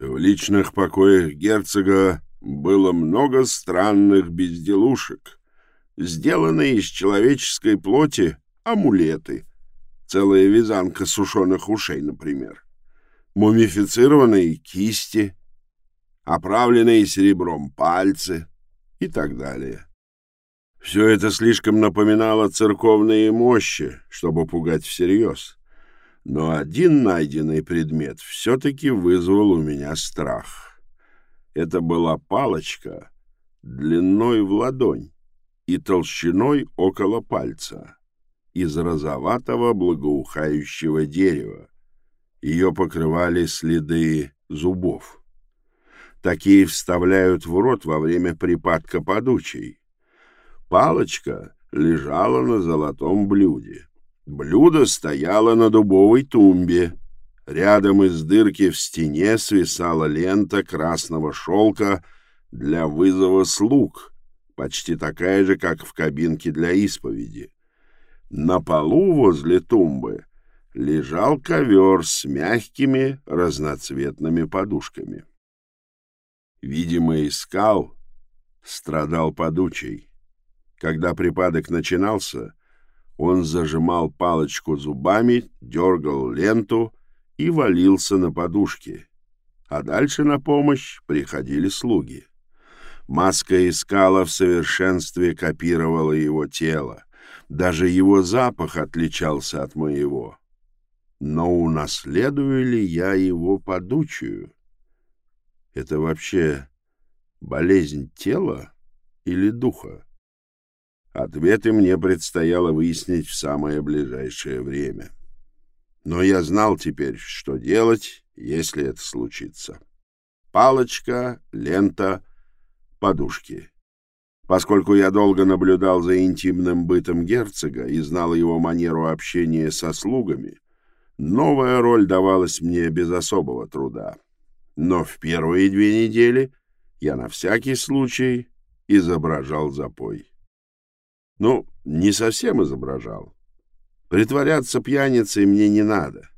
В личных покоях герцога было много странных безделушек, сделанные из человеческой плоти амулеты, целая вязанка сушеных ушей, например, мумифицированные кисти, оправленные серебром пальцы и так далее. Все это слишком напоминало церковные мощи, чтобы пугать всерьез. Но один найденный предмет все-таки вызвал у меня страх. Это была палочка длиной в ладонь и толщиной около пальца из розоватого благоухающего дерева. Ее покрывали следы зубов. Такие вставляют в рот во время припадка подучей. Палочка лежала на золотом блюде. Блюдо стояло на дубовой тумбе. Рядом из дырки в стене свисала лента красного шелка для вызова слуг, почти такая же, как в кабинке для исповеди. На полу возле тумбы лежал ковер с мягкими разноцветными подушками. Видимо, искал, страдал подучей. Когда припадок начинался, он зажимал палочку зубами, дергал ленту и валился на подушке. А дальше на помощь приходили слуги. Маска искала в совершенстве копировала его тело. Даже его запах отличался от моего. Но унаследую ли я его подучую? Это вообще болезнь тела или духа? Ответы мне предстояло выяснить в самое ближайшее время. Но я знал теперь, что делать, если это случится. Палочка, лента, подушки. Поскольку я долго наблюдал за интимным бытом герцога и знал его манеру общения со слугами, новая роль давалась мне без особого труда. Но в первые две недели я на всякий случай изображал запой. Ну, не совсем изображал. Притворяться пьяницей мне не надо.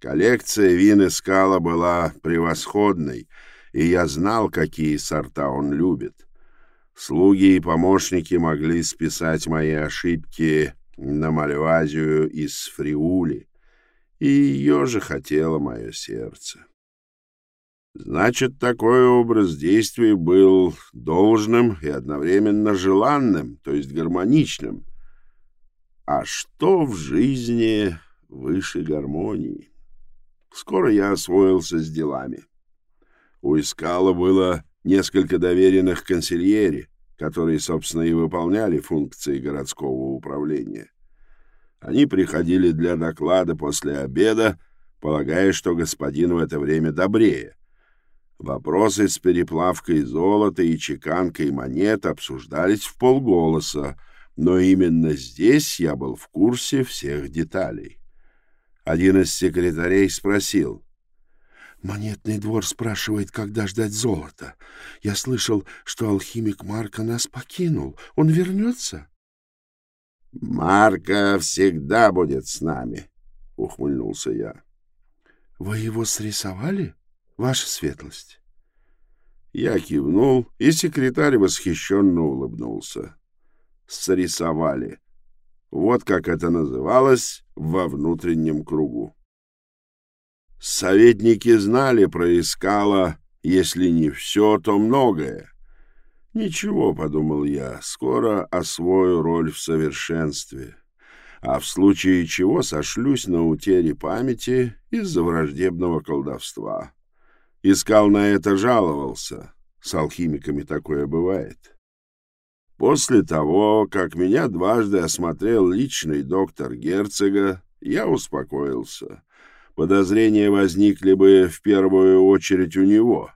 Коллекция вин Скала была превосходной, и я знал, какие сорта он любит. Слуги и помощники могли списать мои ошибки на Мальвазию из Фриули, и ее же хотело мое сердце. Значит, такой образ действий был должным и одновременно желанным, то есть гармоничным. А что в жизни выше гармонии? Скоро я освоился с делами. У Искала было несколько доверенных консильери, которые, собственно, и выполняли функции городского управления. Они приходили для доклада после обеда, полагая, что господин в это время добрее — Вопросы с переплавкой золота и чеканкой монет обсуждались в полголоса, но именно здесь я был в курсе всех деталей. Один из секретарей спросил. «Монетный двор спрашивает, когда ждать золота. Я слышал, что алхимик Марка нас покинул. Он вернется?» «Марка всегда будет с нами», — ухмыльнулся я. «Вы его срисовали?» Ваша светлость. Я кивнул, и секретарь восхищенно улыбнулся. Срисовали. Вот как это называлось во внутреннем кругу. Советники знали про Искала, если не все, то многое. Ничего, — подумал я, — скоро освою роль в совершенстве, а в случае чего сошлюсь на утере памяти из-за враждебного колдовства. Искал на это жаловался. С алхимиками такое бывает. После того, как меня дважды осмотрел личный доктор герцога, я успокоился. Подозрения возникли бы в первую очередь у него.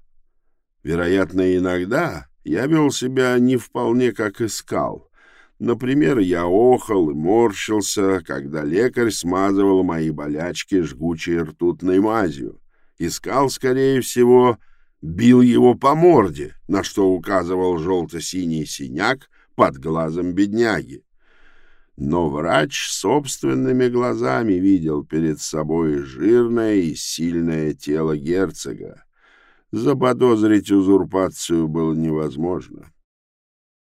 Вероятно, иногда я вел себя не вполне как искал. Например, я охал и морщился, когда лекарь смазывал мои болячки жгучей ртутной мазью искал, скорее всего, бил его по морде, на что указывал желто-синий синяк под глазом бедняги. Но врач собственными глазами видел перед собой жирное и сильное тело герцога, заподозрить узурпацию было невозможно.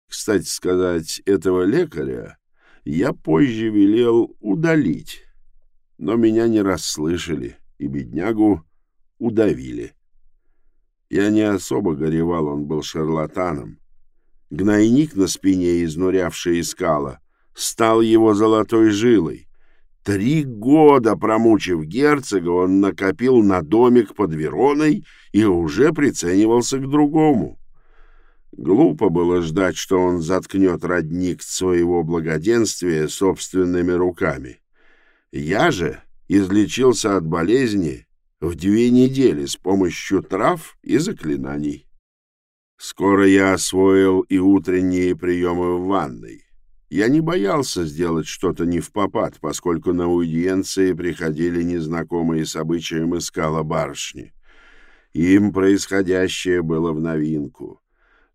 Кстати сказать, этого лекаря я позже велел удалить, но меня не расслышали, и беднягу удавили. Я не особо горевал, он был шарлатаном. Гнойник на спине, изнурявший искала, стал его золотой жилой. Три года промучив герцога, он накопил на домик под Вероной и уже приценивался к другому. Глупо было ждать, что он заткнет родник своего благоденствия собственными руками. Я же излечился от болезни в две недели с помощью трав и заклинаний. Скоро я освоил и утренние приемы в ванной. Я не боялся сделать что-то не в попад, поскольку на аудиенции приходили незнакомые с обычаем искала барышни. Им происходящее было в новинку.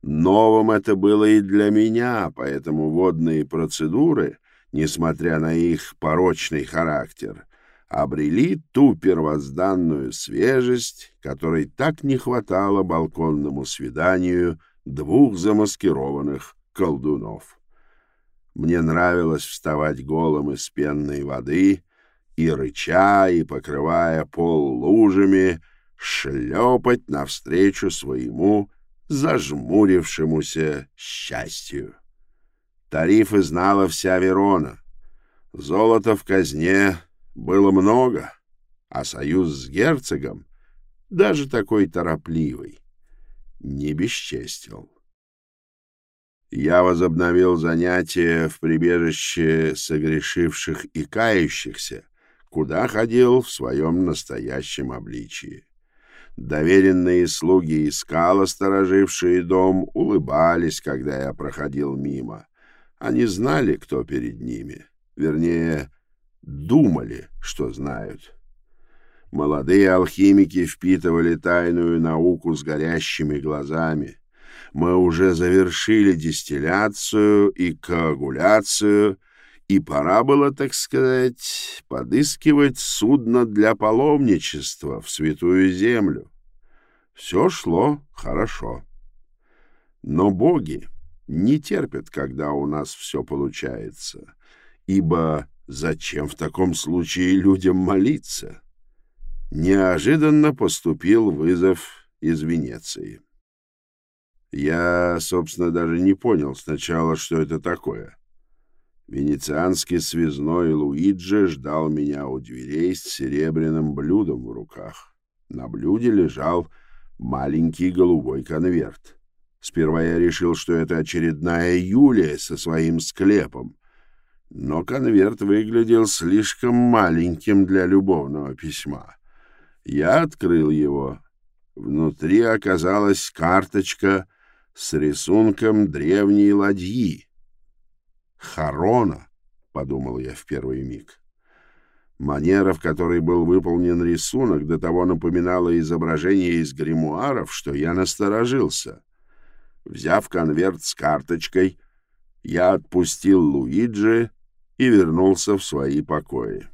Новым это было и для меня, поэтому водные процедуры, несмотря на их порочный характер, обрели ту первозданную свежесть, которой так не хватало балконному свиданию двух замаскированных колдунов. Мне нравилось вставать голым из пенной воды и, рыча и покрывая пол лужами, шлепать навстречу своему зажмурившемуся счастью. Тарифы знала вся Верона. Золота в казне было много, а союз с герцогом, даже такой торопливый, не бесчестил. Я возобновил занятия в прибежище согрешивших и кающихся, куда ходил в своем настоящем обличии. Доверенные слуги и скала, сторожившие дом, улыбались, когда я проходил мимо. Они знали, кто перед ними. Вернее, думали, что знают. Молодые алхимики впитывали тайную науку с горящими глазами. Мы уже завершили дистилляцию и коагуляцию, и пора было, так сказать, подыскивать судно для паломничества в Святую Землю. Все шло хорошо. Но боги не терпят, когда у нас все получается, ибо Зачем в таком случае людям молиться? Неожиданно поступил вызов из Венеции. Я, собственно, даже не понял сначала, что это такое. Венецианский связной Луиджи ждал меня у дверей с серебряным блюдом в руках. На блюде лежал маленький голубой конверт. Сперва я решил, что это очередная Юлия со своим склепом, но конверт выглядел слишком маленьким для любовного письма. Я открыл его. Внутри оказалась карточка с рисунком древней ладьи. «Харона», — подумал я в первый миг. Манера, в которой был выполнен рисунок, до того напоминала изображение из гримуаров, что я насторожился. Взяв конверт с карточкой, я отпустил Луиджи и вернулся в свои покои.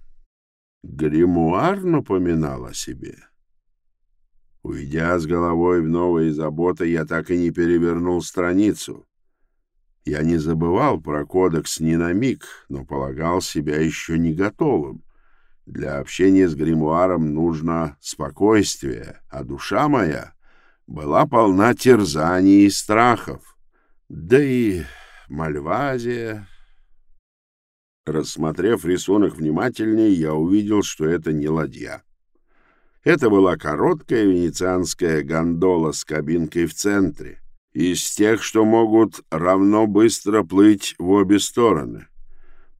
Гримуар напоминал о себе. Уйдя с головой в новые заботы, я так и не перевернул страницу. Я не забывал про кодекс ни на миг, но полагал себя еще не готовым. Для общения с гримуаром нужно спокойствие, а душа моя была полна терзаний и страхов. Да и Мальвазия, Рассмотрев рисунок внимательнее, я увидел, что это не ладья. Это была короткая венецианская гондола с кабинкой в центре, из тех, что могут равно быстро плыть в обе стороны.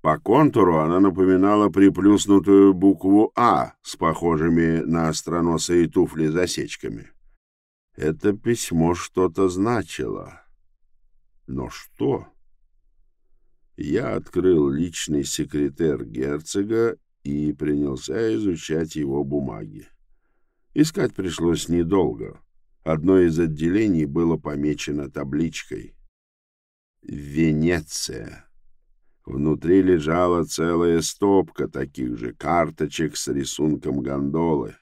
По контуру она напоминала приплюснутую букву «А» с похожими на остроносые туфли засечками. Это письмо что-то значило. Но что? Я открыл личный секретер герцога и принялся изучать его бумаги. Искать пришлось недолго. Одно из отделений было помечено табличкой «Венеция». Внутри лежала целая стопка таких же карточек с рисунком гондолы.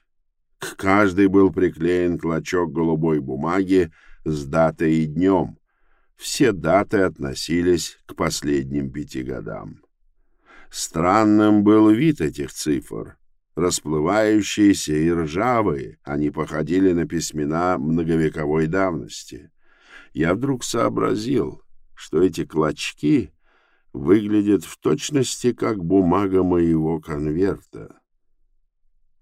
К каждой был приклеен клочок голубой бумаги с датой и днем. Все даты относились к последним пяти годам. Странным был вид этих цифр. Расплывающиеся и ржавые, они походили на письмена многовековой давности. Я вдруг сообразил, что эти клочки выглядят в точности как бумага моего конверта.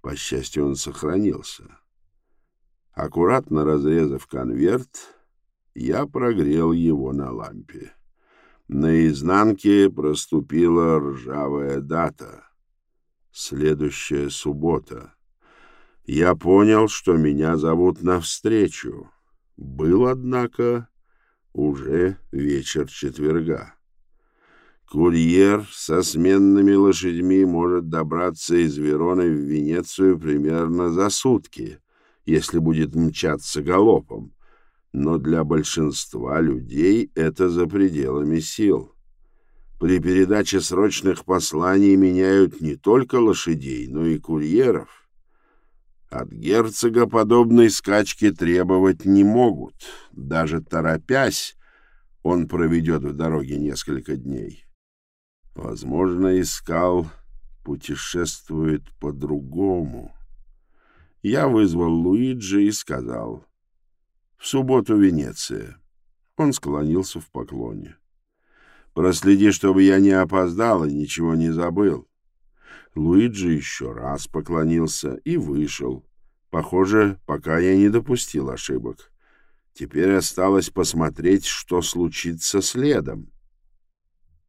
По счастью, он сохранился. Аккуратно разрезав конверт, я прогрел его на лампе. На изнанке проступила ржавая дата. Следующая суббота. Я понял, что меня зовут навстречу. Был, однако, уже вечер четверга. Курьер со сменными лошадьми может добраться из Вероны в Венецию примерно за сутки, если будет мчаться галопом, но для большинства людей это за пределами сил. При передаче срочных посланий меняют не только лошадей, но и курьеров. От герцога подобной скачки требовать не могут. Даже торопясь, он проведет в дороге несколько дней. Возможно, искал путешествует по-другому. Я вызвал Луиджи и сказал — в субботу Венеция. Он склонился в поклоне. Проследи, чтобы я не опоздал и ничего не забыл. Луиджи еще раз поклонился и вышел. Похоже, пока я не допустил ошибок. Теперь осталось посмотреть, что случится следом.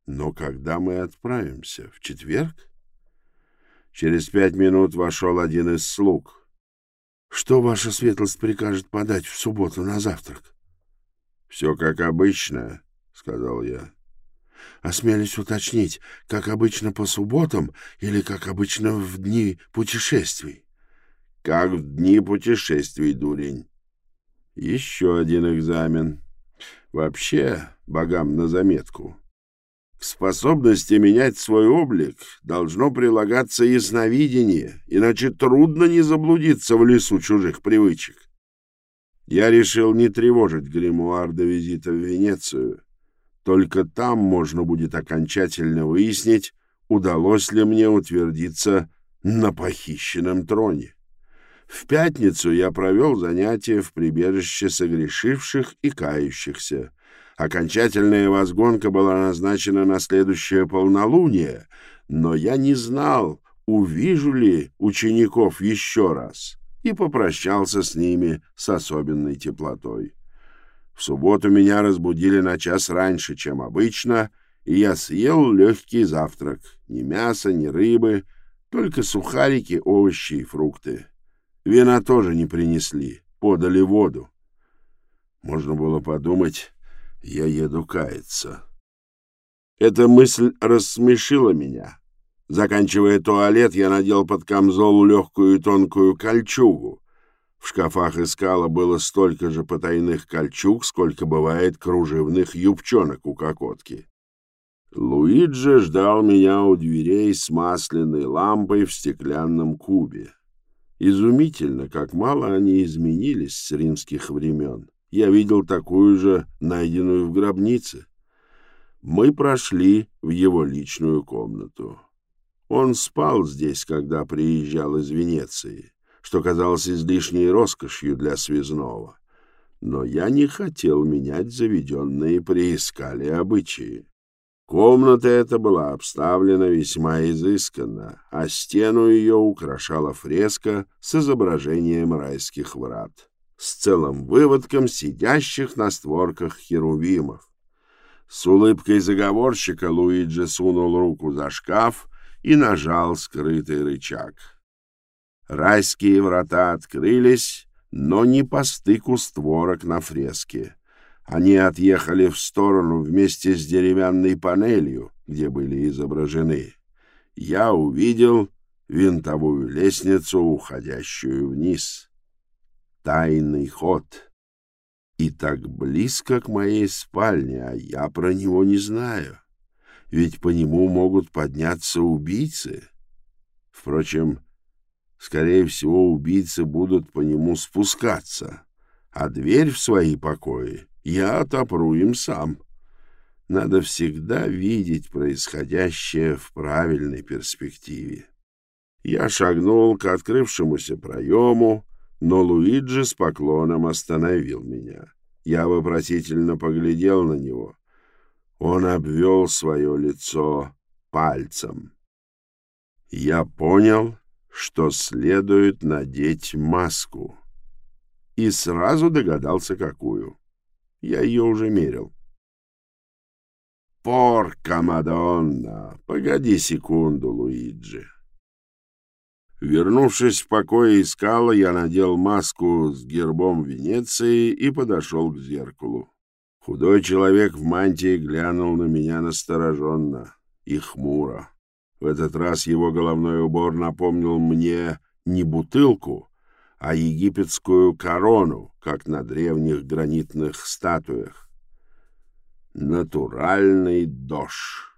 Но когда мы отправимся? В четверг? Через пять минут вошел один из слуг — что ваша светлость прикажет подать в субботу на завтрак? — Все как обычно, — сказал я. — Осмелюсь уточнить, как обычно по субботам или как обычно в дни путешествий? — Как в дни путешествий, дурень. Еще один экзамен. Вообще, богам на заметку. Способности менять свой облик должно прилагаться ясновидение, иначе трудно не заблудиться в лесу чужих привычек. Я решил не тревожить гримуар до визита в Венецию. Только там можно будет окончательно выяснить, удалось ли мне утвердиться на похищенном троне. В пятницу я провел занятия в прибежище согрешивших и кающихся — Окончательная возгонка была назначена на следующее полнолуние, но я не знал, увижу ли учеников еще раз, и попрощался с ними с особенной теплотой. В субботу меня разбудили на час раньше, чем обычно, и я съел легкий завтрак. Ни мяса, ни рыбы, только сухарики, овощи и фрукты. Вина тоже не принесли, подали воду. Можно было подумать, я еду каяться. Эта мысль рассмешила меня. Заканчивая туалет, я надел под камзол легкую и тонкую кольчугу. В шкафах искала было столько же потайных кольчуг, сколько бывает кружевных юбчонок у кокотки. Луиджи ждал меня у дверей с масляной лампой в стеклянном кубе. Изумительно, как мало они изменились с римских времен я видел такую же, найденную в гробнице. Мы прошли в его личную комнату. Он спал здесь, когда приезжал из Венеции, что казалось излишней роскошью для связного. Но я не хотел менять заведенные при Искале обычаи. Комната эта была обставлена весьма изысканно, а стену ее украшала фреска с изображением райских врат с целым выводком сидящих на створках херувимов. С улыбкой заговорщика Луиджи сунул руку за шкаф и нажал скрытый рычаг. Райские врата открылись, но не по стыку створок на фреске. Они отъехали в сторону вместе с деревянной панелью, где были изображены. Я увидел винтовую лестницу, уходящую вниз тайный ход. И так близко к моей спальне, а я про него не знаю. Ведь по нему могут подняться убийцы. Впрочем, Скорее всего, убийцы будут по нему спускаться, а дверь в свои покои я отопру им сам. Надо всегда видеть происходящее в правильной перспективе. Я шагнул к открывшемуся проему, но Луиджи с поклоном остановил меня. Я вопросительно поглядел на него. Он обвел свое лицо пальцем. Я понял, что следует надеть маску. И сразу догадался, какую. Я ее уже мерил. «Порка, Мадонна! Погоди секунду, Луиджи!» Вернувшись в покое искала, я надел маску с гербом Венеции и подошел к зеркалу. Худой человек в мантии глянул на меня настороженно и хмуро. В этот раз его головной убор напомнил мне не бутылку, а египетскую корону, как на древних гранитных статуях. Натуральный дождь.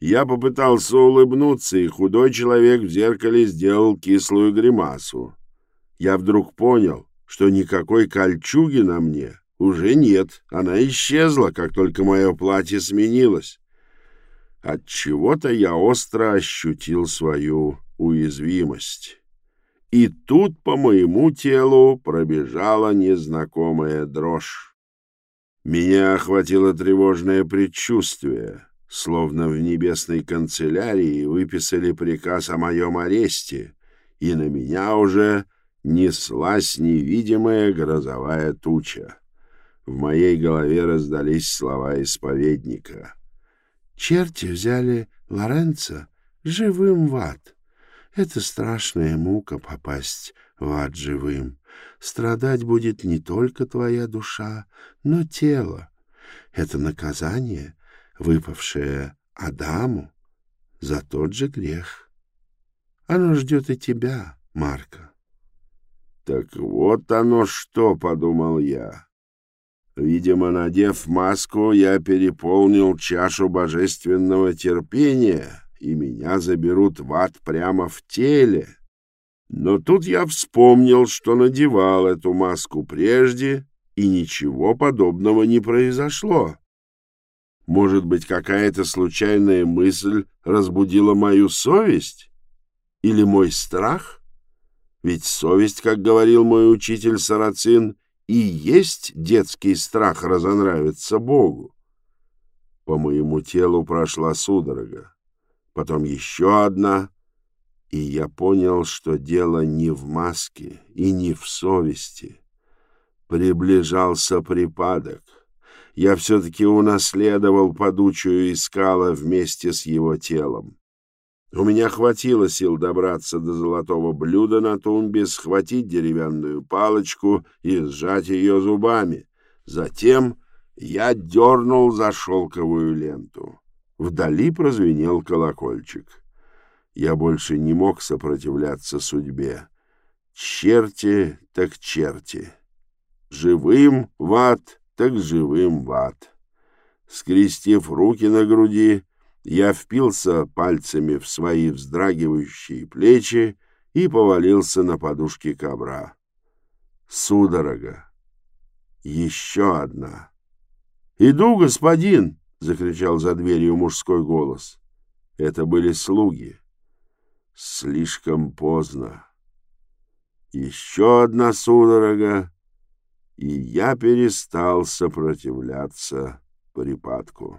Я попытался улыбнуться, и худой человек в зеркале сделал кислую гримасу. Я вдруг понял, что никакой кольчуги на мне уже нет. Она исчезла, как только мое платье сменилось. От чего-то я остро ощутил свою уязвимость. И тут по моему телу пробежала незнакомая дрожь. Меня охватило тревожное предчувствие — словно в небесной канцелярии выписали приказ о моем аресте, и на меня уже неслась невидимая грозовая туча. В моей голове раздались слова исповедника. «Черти взяли Лоренцо живым в ад. Это страшная мука попасть в ад живым. Страдать будет не только твоя душа, но тело. Это наказание — выпавшее Адаму за тот же грех. Оно ждет и тебя, Марка. Так вот оно что, — подумал я. Видимо, надев маску, я переполнил чашу божественного терпения, и меня заберут в ад прямо в теле. Но тут я вспомнил, что надевал эту маску прежде, и ничего подобного не произошло. Может быть, какая-то случайная мысль разбудила мою совесть? Или мой страх? Ведь совесть, как говорил мой учитель Сарацин, и есть детский страх разонравиться Богу. По моему телу прошла судорога, потом еще одна, и я понял, что дело не в маске и не в совести. Приближался припадок — я все-таки унаследовал подучую искала вместе с его телом. У меня хватило сил добраться до золотого блюда на тумбе, схватить деревянную палочку и сжать ее зубами. Затем я дернул за шелковую ленту. Вдали прозвенел колокольчик. Я больше не мог сопротивляться судьбе. Черти так черти. Живым в ад — так живым в ад. Скрестив руки на груди, я впился пальцами в свои вздрагивающие плечи и повалился на подушки ковра. Судорога. Еще одна. «Иду, господин!» — закричал за дверью мужской голос. Это были слуги. Слишком поздно. Еще одна судорога, и я перестал сопротивляться припадку.